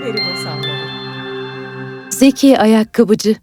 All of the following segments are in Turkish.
Peri Masalları Zeki Ayakkabıcı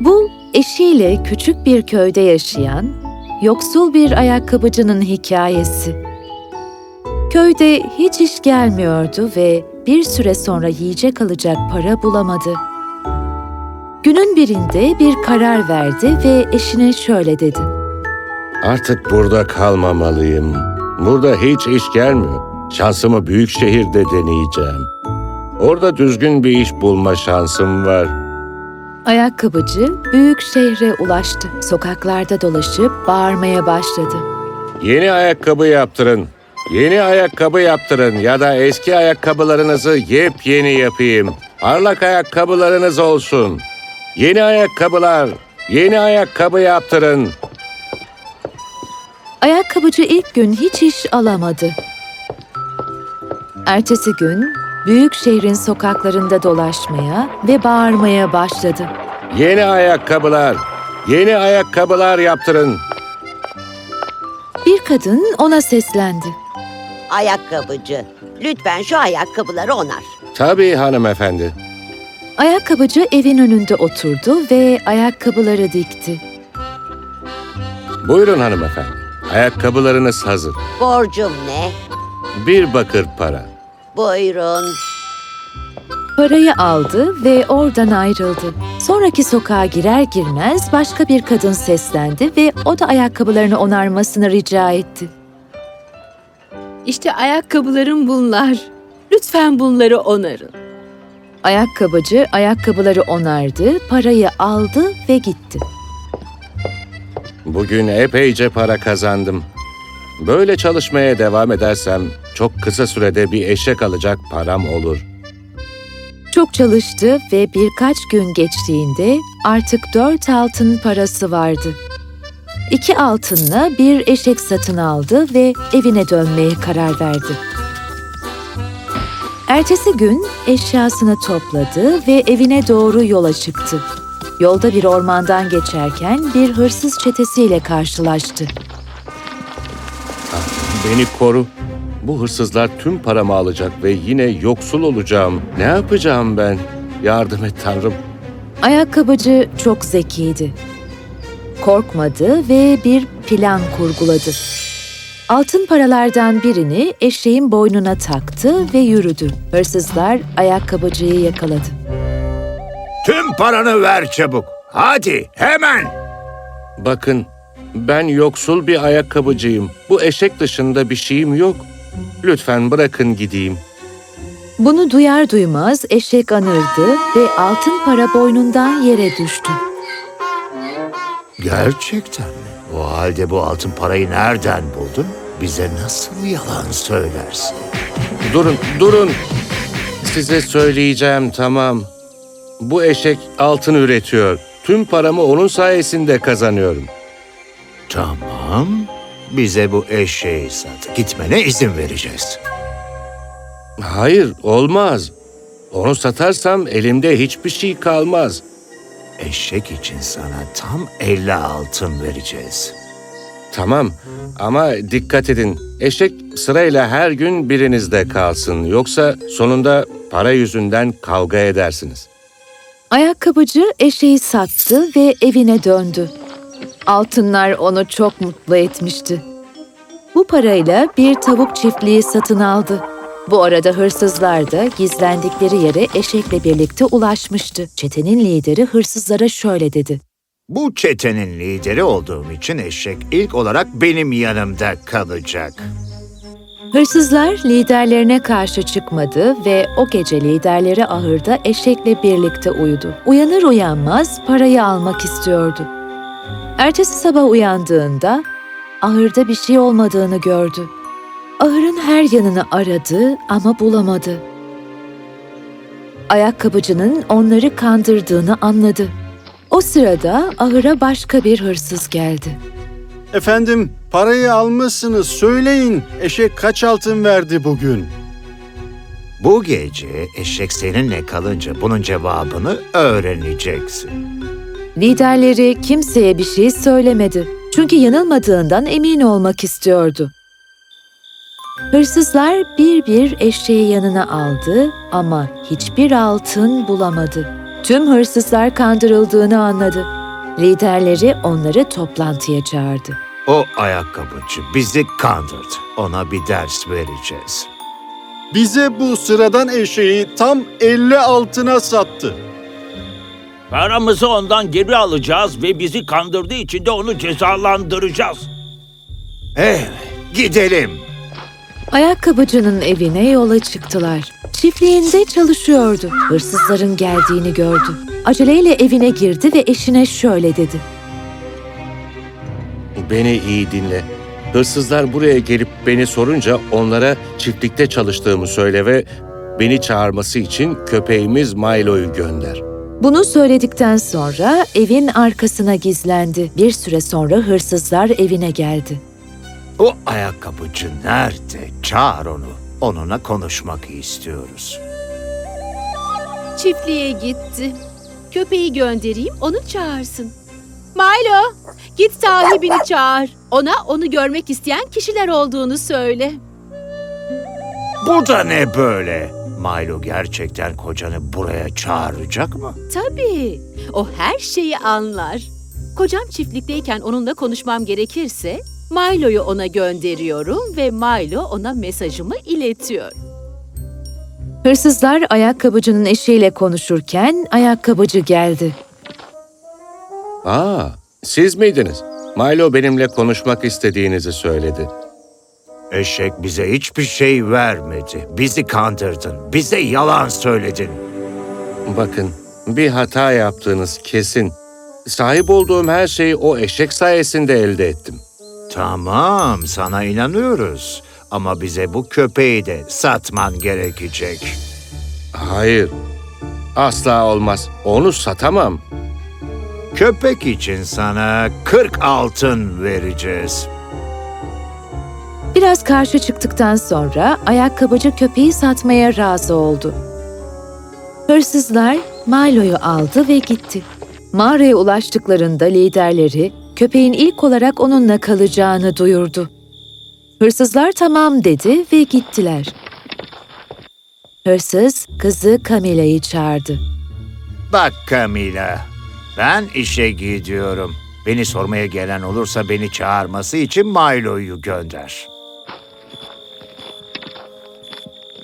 Bu eşiyle küçük bir köyde yaşayan yoksul bir ayakkabıcının hikayesi. Köyde hiç iş gelmiyordu ve bir süre sonra yiyecek alacak para bulamadı. Günün birinde bir karar verdi ve eşine şöyle dedi. Artık burada kalmamalıyım. Burada hiç iş gelmiyor. Şansımı büyük şehirde deneyeceğim. Orada düzgün bir iş bulma şansım var. Ayakkabıcı büyük şehre ulaştı. Sokaklarda dolaşıp bağırmaya başladı. Yeni ayakkabı yaptırın. Yeni ayakkabı yaptırın ya da eski ayakkabılarınızı yepyeni yapayım. Parlak ayakkabılarınız olsun. Yeni ayakkabılar, yeni ayakkabı yaptırın. Ayakkabıcı ilk gün hiç iş alamadı. Ertesi gün büyük şehrin sokaklarında dolaşmaya ve bağırmaya başladı. Yeni ayakkabılar, yeni ayakkabılar yaptırın. Bir kadın ona seslendi. Ayakkabıcı, lütfen şu ayakkabıları onar. Tabii hanımefendi. Ayakkabıcı evin önünde oturdu ve ayakkabıları dikti. Buyurun hanımefendi. Ayakkabılarınız hazır. Borcum ne? Bir bakır para. Buyurun. Parayı aldı ve oradan ayrıldı. Sonraki sokağa girer girmez başka bir kadın seslendi ve o da ayakkabılarını onarmasını rica etti. İşte ayakkabılarım bunlar. Lütfen bunları onarın. Ayakkabıcı ayakkabıları onardı, parayı aldı ve gitti. Bugün epeyce para kazandım. Böyle çalışmaya devam edersem çok kısa sürede bir eşek alacak param olur. Çok çalıştı ve birkaç gün geçtiğinde artık dört altın parası vardı. İki altınla bir eşek satın aldı ve evine dönmeye karar verdi. Ertesi gün eşyasını topladı ve evine doğru yola çıktı. Yolda bir ormandan geçerken bir hırsız çetesiyle karşılaştı. Beni koru. Bu hırsızlar tüm paramı alacak ve yine yoksul olacağım. Ne yapacağım ben? Yardım et Tanrım. Ayakkabıcı çok zekiydi. Korkmadı ve bir plan kurguladı. Altın paralardan birini eşeğin boynuna taktı ve yürüdü. Hırsızlar ayakkabıcıyı yakaladı. Tüm paranı ver çabuk. Hadi hemen. Bakın, ben yoksul bir ayakkabıcıyım. Bu eşek dışında bir şeyim yok. Lütfen bırakın gideyim. Bunu duyar duymaz eşek anırdı ve altın para boynundan yere düştü. Gerçekten mi? O halde bu altın parayı nereden buldun? Bize nasıl yalan söylersin? Durun, durun. Size söyleyeceğim tamam. Bu eşek altın üretiyor. Tüm paramı onun sayesinde kazanıyorum. Tamam. Bize bu eşeği sat. Gitmene izin vereceğiz. Hayır, olmaz. Onu satarsam elimde hiçbir şey kalmaz. Eşek için sana tam 50 altın vereceğiz. Tamam ama dikkat edin. Eşek sırayla her gün birinizde kalsın. Yoksa sonunda para yüzünden kavga edersiniz. Ayakkabıcı eşeği sattı ve evine döndü. Altınlar onu çok mutlu etmişti. Bu parayla bir tavuk çiftliği satın aldı. Bu arada hırsızlar da gizlendikleri yere eşekle birlikte ulaşmıştı. Çetenin lideri hırsızlara şöyle dedi. Bu çetenin lideri olduğum için eşek ilk olarak benim yanımda kalacak. Hırsızlar liderlerine karşı çıkmadı ve o gece liderleri ahırda eşekle birlikte uyudu. Uyanır uyanmaz parayı almak istiyordu. Ertesi sabah uyandığında ahırda bir şey olmadığını gördü. Ahırın her yanını aradı ama bulamadı. Ayakkabıcının onları kandırdığını anladı. O sırada ahıra başka bir hırsız geldi. Efendim, parayı almışsınız. Söyleyin, eşek kaç altın verdi bugün? Bu gece eşek seninle kalınca bunun cevabını öğreneceksin. Liderleri kimseye bir şey söylemedi. Çünkü yanılmadığından emin olmak istiyordu. Hırsızlar bir bir eşeği yanına aldı ama hiçbir altın bulamadı. Tüm hırsızlar kandırıldığını anladı. Liderleri onları toplantıya çağırdı. O ayakkabıcı bizi kandırdı. Ona bir ders vereceğiz. Bize bu sıradan eşeği tam 50 altına sattı. Paramızı ondan geri alacağız ve bizi kandırdığı için de onu cezalandıracağız. Evet, gidelim. Ayakkabıcının evine yola çıktılar. Çiftliğinde çalışıyordu. Hırsızların geldiğini gördü. Aceleyle evine girdi ve eşine şöyle dedi. Beni iyi dinle. Hırsızlar buraya gelip beni sorunca onlara çiftlikte çalıştığımı söyle ve beni çağırması için köpeğimiz Milo'yu gönder. Bunu söyledikten sonra evin arkasına gizlendi. Bir süre sonra hırsızlar evine geldi. O ayakkabıcı nerede? Çağır onu. Onunla konuşmak istiyoruz. Çiftliğe gitti. Köpeği göndereyim, onu çağırsın. Milo, git sahibini çağır. Ona onu görmek isteyen kişiler olduğunu söyle. Bu da ne böyle? Milo gerçekten kocanı buraya çağıracak mı? Tabii, o her şeyi anlar. Kocam çiftlikteyken onunla konuşmam gerekirse, Milo'yu ona gönderiyorum ve Milo ona mesajımı iletiyor. Hırsızlar ayakkabıcının eşiyle konuşurken ayakkabıcı geldi. Aa, siz miydiniz? Milo benimle konuşmak istediğinizi söyledi. Eşek bize hiçbir şey vermedi. Bizi kandırdın. Bize yalan söyledin. Bakın, bir hata yaptığınız kesin. Sahip olduğum her şeyi o eşek sayesinde elde ettim. Tamam, sana inanıyoruz. Ama bize bu köpeği de satman gerekecek. Hayır, asla olmaz. Onu satamam. Köpek için sana 40 altın vereceğiz. Biraz karşı çıktıktan sonra ayakkabıcı köpeği satmaya razı oldu. Hırsızlar Milo'yu aldı ve gitti. Mağaraya ulaştıklarında liderleri köpeğin ilk olarak onunla kalacağını duyurdu. Hırsızlar tamam dedi ve gittiler. Hırsız kızı Camila'yı çağırdı. Bak Camila, ben işe gidiyorum. Beni sormaya gelen olursa beni çağırması için Milo'yu gönder.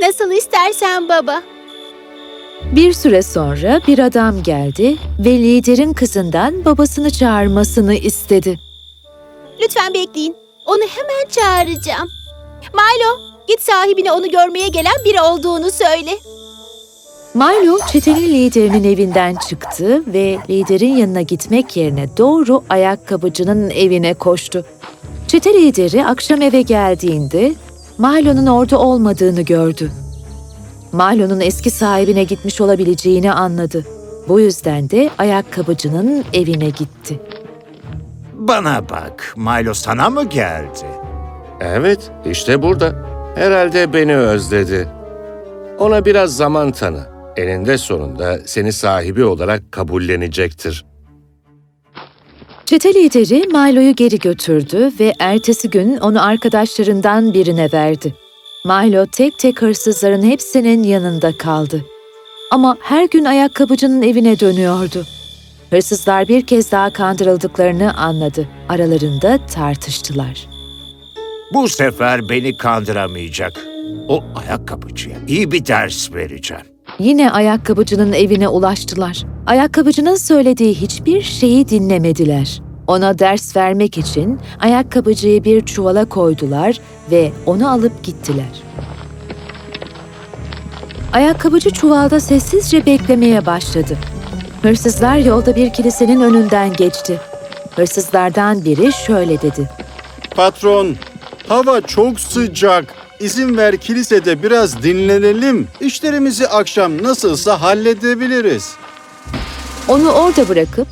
Nasıl istersen baba. Bir süre sonra bir adam geldi ve liderin kızından babasını çağırmasını istedi. Lütfen bekleyin. Onu hemen çağıracağım. Milo, git sahibine onu görmeye gelen biri olduğunu söyle. Milo çetenin liderinin evinden çıktı ve liderin yanına gitmek yerine doğru ayakkabıcının evine koştu. Çete lideri akşam eve geldiğinde Milo'nun orada olmadığını gördü. Milo'nun eski sahibine gitmiş olabileceğini anladı. Bu yüzden de ayakkabıcının evine gitti. Bana bak, Milo sana mı geldi? Evet, işte burada. Herhalde beni özledi. Ona biraz zaman tanı. Eninde sonunda seni sahibi olarak kabullenecektir. Çete lideri Milo'yu geri götürdü ve ertesi gün onu arkadaşlarından birine verdi. Milo tek tek hırsızların hepsinin yanında kaldı. Ama her gün ayakkabıcının evine dönüyordu. Hırsızlar bir kez daha kandırıldıklarını anladı. Aralarında tartıştılar. Bu sefer beni kandıramayacak. O ayakkabıcıya iyi bir ders vereceğim. Yine ayakkabıcının evine ulaştılar. Ayakkabıcının söylediği hiçbir şeyi dinlemediler. Ona ders vermek için ayakkabıcıyı bir çuvala koydular ve onu alıp gittiler. Ayakkabıcı çuvalda sessizce beklemeye başladı. Hırsızlar yolda bir kilisenin önünden geçti. Hırsızlardan biri şöyle dedi. Patron, hava çok sıcak. İzin ver kilisede biraz dinlenelim. İşlerimizi akşam nasılsa halledebiliriz. Onu orada bırakıp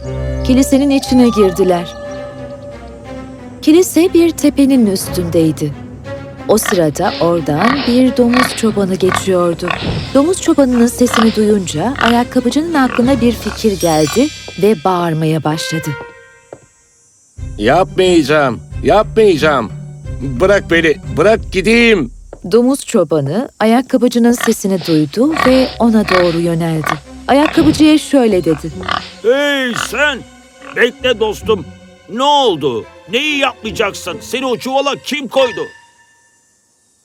kilisenin içine girdiler. Kilise bir tepenin üstündeydi. O sırada oradan bir domuz çobanı geçiyordu. Domuz çobanının sesini duyunca ayakkabıcının aklına bir fikir geldi ve bağırmaya başladı. Yapmayacağım, yapmayacağım. Bırak beni, bırak gideyim. Domuz çobanı ayakkabıcının sesini duydu ve ona doğru yöneldi. Ayakkabıcıya şöyle dedi. Hey sen! Bekle dostum. Ne oldu? Neyi yapmayacaksın? Seni o çuvala kim koydu?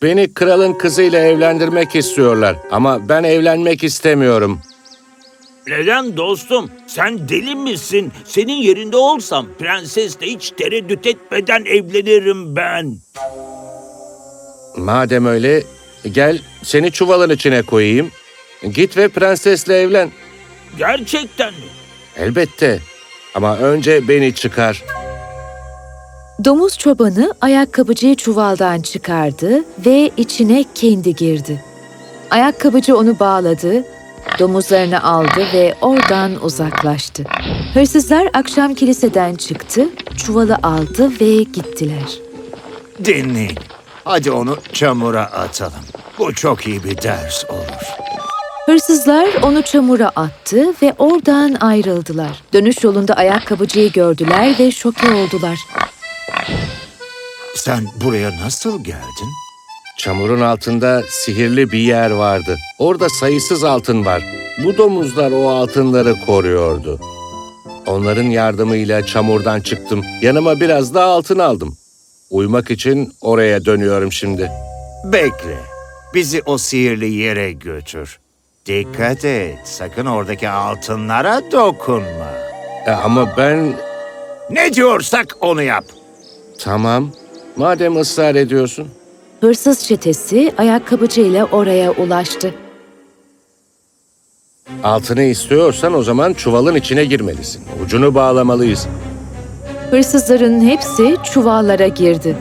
Beni kralın kızıyla evlendirmek istiyorlar ama ben evlenmek istemiyorum. Neden dostum? Sen deli misin? Senin yerinde olsam prensesle hiç tereddüt etmeden evlenirim ben. Madem öyle gel seni çuvalın içine koyayım. Git ve prensesle evlen. Gerçekten mi? Elbette. Ama önce beni çıkar. Domuz çobanı ayakkabıcıyı çuvaldan çıkardı ve içine kendi girdi. Ayakkabıcı onu bağladı, domuzlarını aldı ve oradan uzaklaştı. Hırsızlar akşam kiliseden çıktı, çuvalı aldı ve gittiler. Dinleyin. Hadi onu çamura atalım. Bu çok iyi bir ders olur. Hırsızlar onu çamura attı ve oradan ayrıldılar. Dönüş yolunda ayakkabıcıyı gördüler ve şoke oldular. Sen buraya nasıl geldin? Çamurun altında sihirli bir yer vardı. Orada sayısız altın var. Bu domuzlar o altınları koruyordu. Onların yardımıyla çamurdan çıktım. Yanıma biraz daha altın aldım. Uyumak için oraya dönüyorum şimdi. Bekle. Bizi o sihirli yere götür. Dikkat et. Sakın oradaki altınlara dokunma. E, ama ben... Ne diyorsak onu yap. Tamam. Madem ısrar ediyorsun. Hırsız çetesi ayakkabıcıyla oraya ulaştı. Altını istiyorsan o zaman çuvalın içine girmelisin. Ucunu bağlamalıyız. Hırsızların hepsi çuvallara girdi.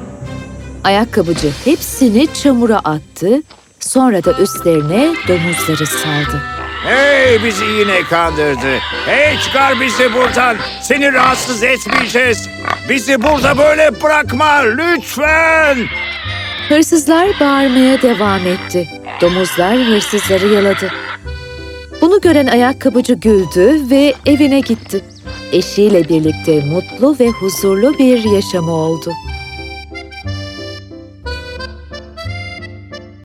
Ayakkabıcı hepsini çamura attı, sonra da üstlerine domuzları saldı. Hey bizi yine kandırdı. Hey çıkar bizi buradan. Seni rahatsız etmeyeceğiz. Bizi burada böyle bırakma lütfen. Hırsızlar bağırmaya devam etti. Domuzlar hırsızları yaladı. Bunu gören ayakkabıcı güldü ve evine gitti. Eşiyle birlikte mutlu ve huzurlu bir yaşamı oldu.